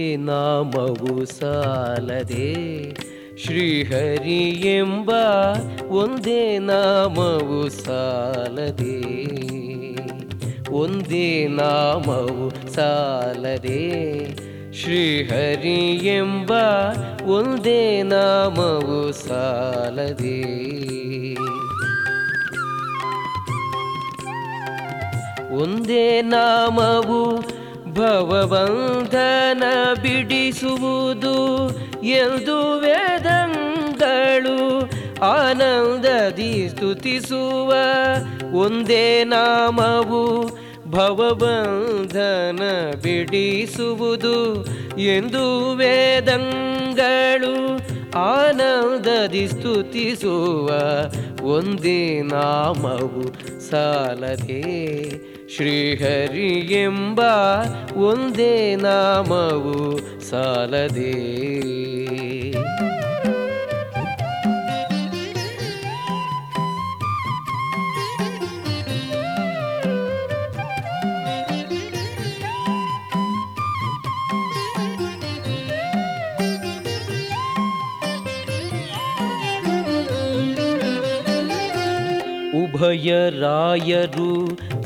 ನಾಮವು ಸಾಲದೆ ಶ್ರೀಹರಿ ಎಂಬ ಒಂದೇ ನಾಮವು ಸಾಲದೆ ಒಂದೇ ನಾಮವು ಸಾಲದೆ ಶ್ರೀಹರಿ ಎಂಬ ಒಂದೇ ನಾಮವು ಸಾಲದೆ ಒಂದೇ ನಾಮವು ಭವಬಂಧನ ಬಿಡಿಸುವುದು ಎಂದು ವೇದಂಗಳು ಆನಂದದಿ ಸ್ತುತಿಸುವ ಒಂದೇ ನಾಮವು ಭವಬಂಧನ ಬಿಡಿಸುವುದು ಎಂದು ವೇದಂಗಳು ಆನಂದದಿ ಸ್ತುತಿಸುವ ಒಂದೇ ನಾಮವು ಸಾಲದೆ ಶ್ರೀಹರಿ ಎಂಬ ಒಂದೇ ನಾಮವು ಸಾಲದೆ. ಉಭಯ ರಾಯರು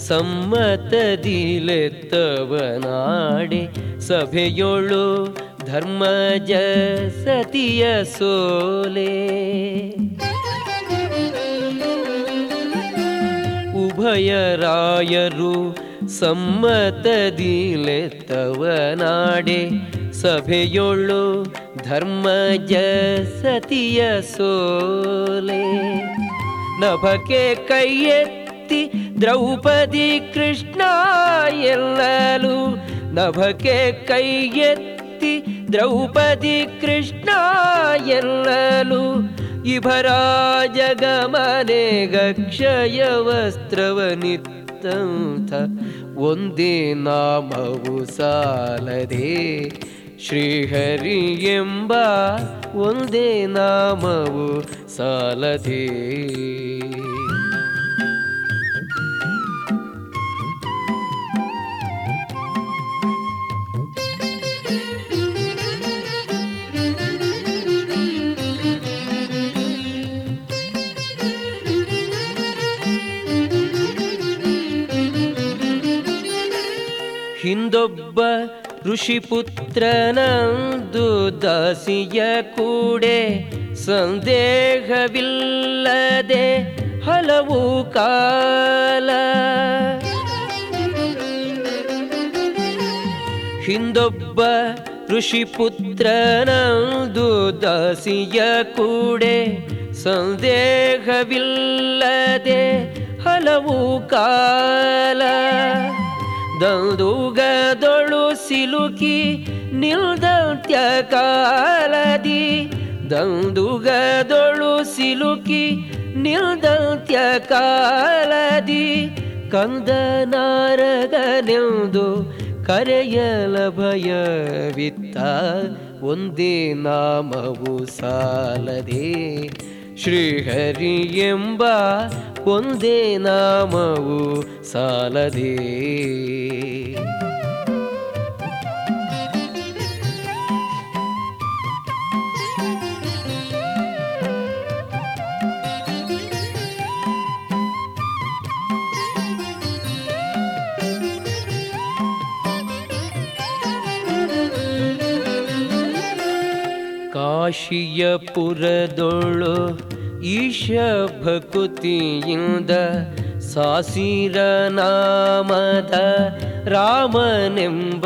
ಸಮ್ಮತದಿಲೆತ್ತವನಾಡೆ ಸಭೆಯೊಳು ಧರ್ಮಜ ಸತಿಯ ಸೋಲೆ ಉಭಯ ರಾಯರು ಸಮ್ಮತದಿಲೆತ್ತವನಾಡೆ ಸಭೆಯೊಳು ಧರ್ಮಜ ಸತಿಯ ಸೋಲೆ ನಭಕ್ಕೆ ಕೈಯೆತ್ತಿ ದ್ರೌಪದಿ ಕೃಷ್ಣ ಎಲ್ಲಲು ನಭಕ್ಕೆ ಕೈಯೆತ್ತಿ ದ್ರೌಪದಿ ಕೃಷ್ಣ ಎಲ್ಲಲು ಇಭರಾಜಗಮನೆ ಗಕ್ಷಯ ವಸ್ತ್ರವನಿತ್ತಂಥ ಒಂದೇ ನಾಮವು ಸಾಲದೆ ಶ್ರೀಹರಿ ಎಂಬ ಒಂದೇ ನಾಮವು ಸಾಲದೆ. ಹಿಂದೊಬ್ಬ ಋಷಿಪುತ್ರನಂದು ದಾಸಿಯ ಕೂಡೆ ಸಂದೇಹವಿಲ್ಲದೆ ಹಲವು ಕಾಲ ಹಿಂದೊಬ್ಬ ಋಷಿಪುತ್ರನಂದು ದಾಸಿಯ ಕೂಡೆ ಸಂದೇಹವಿಲ್ಲದೆ ಹಲವು ಕಾಲ ದಂದುಗದೊಳು ಸಿಲುಕಿ ನಿಲ್ದಂತ್ಯ ಕಾಲದಿ ದಂದುಗದೊಳು ಸಿಲುಕಿ ನಿಲ್ದಂತ್ಯ ಕಾಲದಿ ಕಂದನಾರಗನೆಂದು ಕರೆಯಲ ಭಯವಿತ್ತ ಒಂದೇ ನಾಮವು ಸಾಲದೆ. ಶ್ರೀಹರಿ ಎಂಬ ಒಂದೇ ನಾಮವು ಸಾಲದೆ ಕಾಶಿಯ ಪುರದೊಳು ಈಶ ಭಕುತಿಯಿಂದ ಸಾಸಿರ ನಾಮದ ರಾಮನೆಂಬ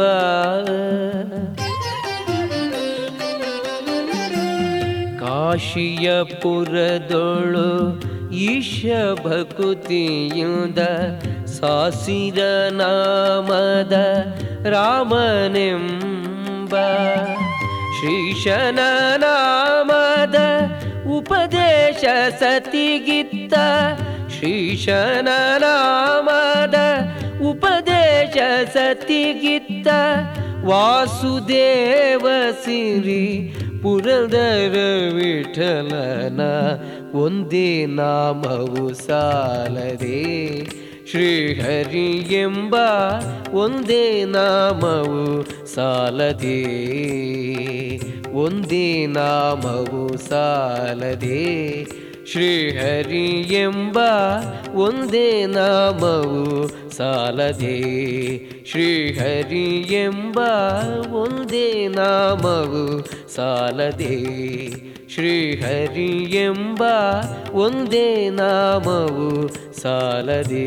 ಕಾಶಿಯ ಪುರದೊಳು ಈಶ ಭಕುತಿಯಿಂದ ಸಾಸಿರ ನಾಮದ ರಾಮನೆಂಬ ಶ್ರೀಶನ ನಾಮದ ಉಪದೇಶ ಸತಿಗಿತ್ತ ಶ್ರೀಶನ ನಾಮದ ಉಪದೇಶ ಸತಿಗಿತ್ತ ವಾಸುದೇವ ಸಿರಿ ಪುರದರ ವಿಠಲನ ಒಂದೇ ನಾಮವು ಸಾಲದೆ. ಶ್ರೀಹರಿ ಎಂಬ ಒಂದೇ ನಾಮವು ಸಾಲದೆ ಒಂದೇ ನಾಮವು ಸಾಲದೆ ಶ್ರೀಹರಿ ಎಂಬ ಒಂದೇ ನಾಮವು ಸಾಲದೆ ಶ್ರೀಹರಿ ಎಂಬ ಒಂದೇ ನಾಮವು ಸಾಲದೆ ಶ್ರೀಹರಿ ಎಂಬ ಒಂದೇ ನಾಮವು ಸಾಲದೆ